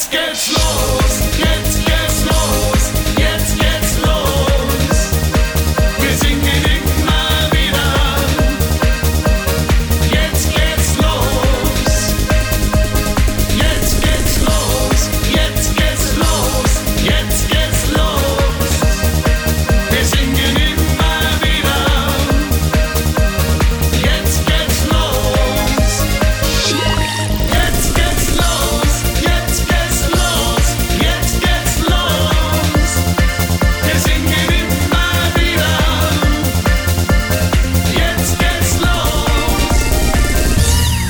Jetzt geht's los, jetzt